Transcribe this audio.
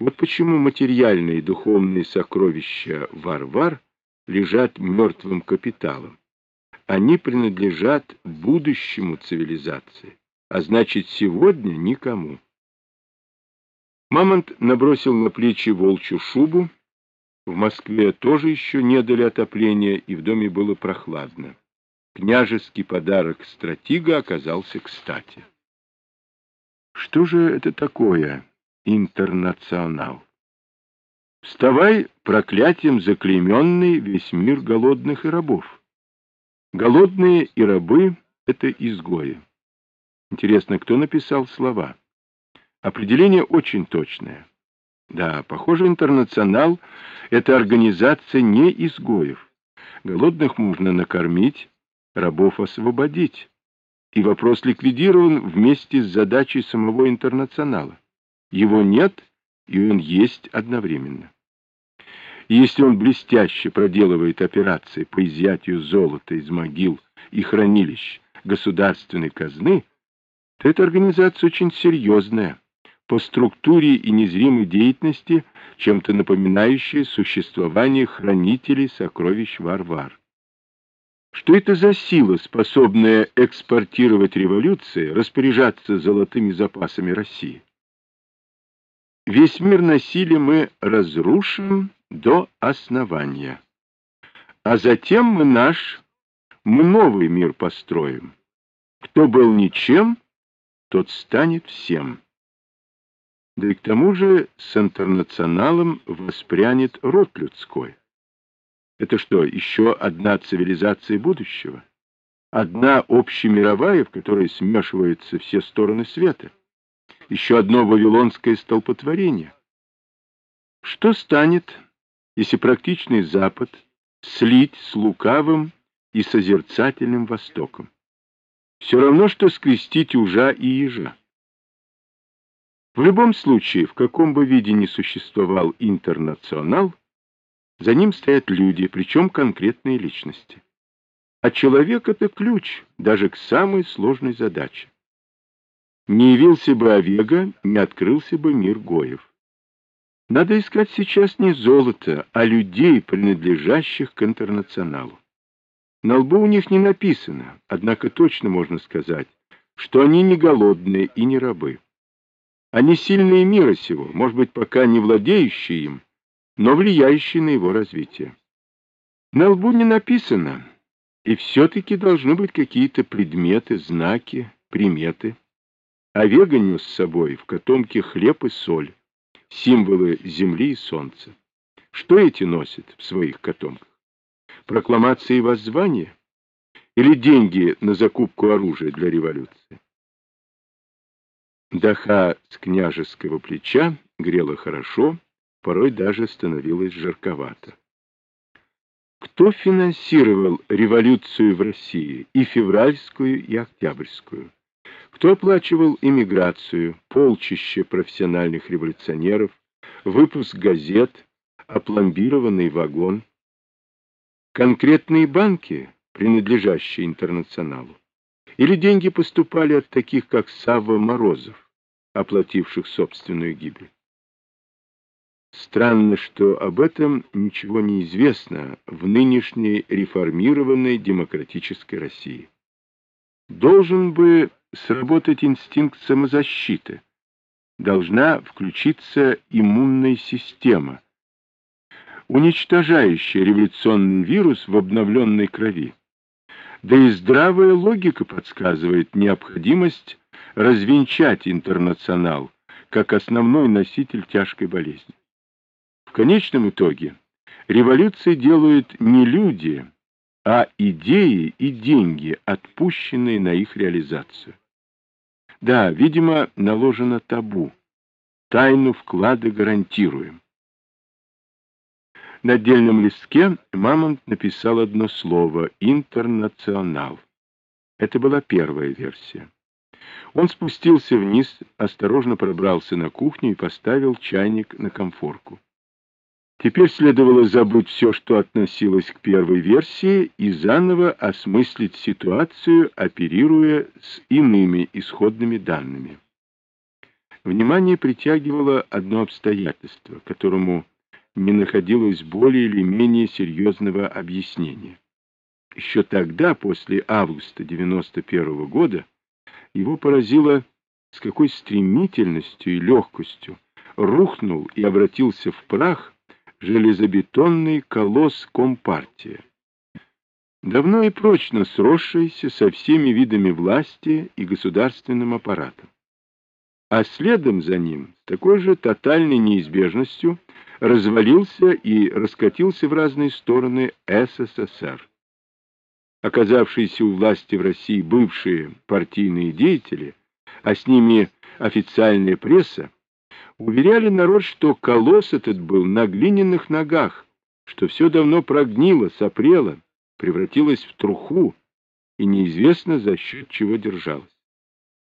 Вот почему материальные и духовные сокровища Варвар лежат мертвым капиталом. Они принадлежат будущему цивилизации, а значит, сегодня никому. Мамонт набросил на плечи волчью шубу. В Москве тоже еще не дали отопления, и в доме было прохладно. Княжеский подарок стратега оказался кстати. Что же это такое интернационал? Вставай, проклятием заклейменный весь мир голодных и рабов. Голодные и рабы — это изгои. Интересно, кто написал слова? Определение очень точное. Да, похоже, интернационал — это организация не изгоев. Голодных можно накормить, рабов освободить. И вопрос ликвидирован вместе с задачей самого интернационала. Его нет, и он есть одновременно. Если он блестяще проделывает операции по изъятию золота из могил и хранилищ государственной казны, то эта организация очень серьезная, по структуре и незримой деятельности, чем-то напоминающая существование хранителей сокровищ Варвар. Что это за сила, способная экспортировать революции, распоряжаться золотыми запасами России? Весь мир насилия мы разрушим до основания. А затем мы наш, мы новый мир построим. Кто был ничем, тот станет всем. Да и к тому же с интернационалом воспрянет род людской. Это что, еще одна цивилизация будущего? Одна общемировая, в которой смешиваются все стороны света? Еще одно вавилонское столпотворение? Что станет, если практичный Запад слить с лукавым и созерцательным Востоком? Все равно, что скрестить ужа и ежа. В любом случае, в каком бы виде ни существовал интернационал, за ним стоят люди, причем конкретные личности. А человек — это ключ даже к самой сложной задаче. Не явился бы Овега, не открылся бы мир Гоев. Надо искать сейчас не золото, а людей, принадлежащих к интернационалу. На лбу у них не написано, однако точно можно сказать, что они не голодные и не рабы. Они сильные мира сего, может быть, пока не владеющие им, но влияющие на его развитие. На лбу не написано, и все-таки должны быть какие-то предметы, знаки, приметы. А Вега нес с собой в котомке хлеб и соль, символы земли и солнца. Что эти носят в своих котомках? Прокламации и воззвания? Или деньги на закупку оружия для революции? Даха с княжеского плеча грела хорошо, порой даже становилось жарковато. Кто финансировал революцию в России, и февральскую, и октябрьскую? Кто оплачивал иммиграцию, полчище профессиональных революционеров, выпуск газет, опломбированный вагон? Конкретные банки, принадлежащие интернационалу? Или деньги поступали от таких, как Савва Морозов, оплативших собственную гибель? Странно, что об этом ничего не известно в нынешней реформированной демократической России. Должен бы сработать инстинкт самозащиты. Должна включиться иммунная система, уничтожающая революционный вирус в обновленной крови. Да и здравая логика подсказывает необходимость развенчать интернационал как основной носитель тяжкой болезни. В конечном итоге революции делают не люди, а идеи и деньги, отпущенные на их реализацию. Да, видимо, наложено табу. Тайну вклада гарантируем. На отдельном листке Мамонт написал одно слово «Интернационал». Это была первая версия. Он спустился вниз, осторожно пробрался на кухню и поставил чайник на комфорку. Теперь следовало забыть все, что относилось к первой версии, и заново осмыслить ситуацию, оперируя с иными исходными данными. Внимание притягивало одно обстоятельство, которому не находилось более или менее серьезного объяснения. Еще тогда, после августа 91 -го года, его поразило, с какой стремительностью и легкостью рухнул и обратился в прах железобетонный колосс Компартия. Давно и прочно сросшийся со всеми видами власти и государственным аппаратом. А следом за ним, с такой же тотальной неизбежностью, развалился и раскатился в разные стороны СССР. Оказавшиеся у власти в России бывшие партийные деятели, а с ними официальная пресса, уверяли народ, что колосс этот был на глиняных ногах, что все давно прогнило, сопрело, превратилось в труху и неизвестно за счет чего держалось.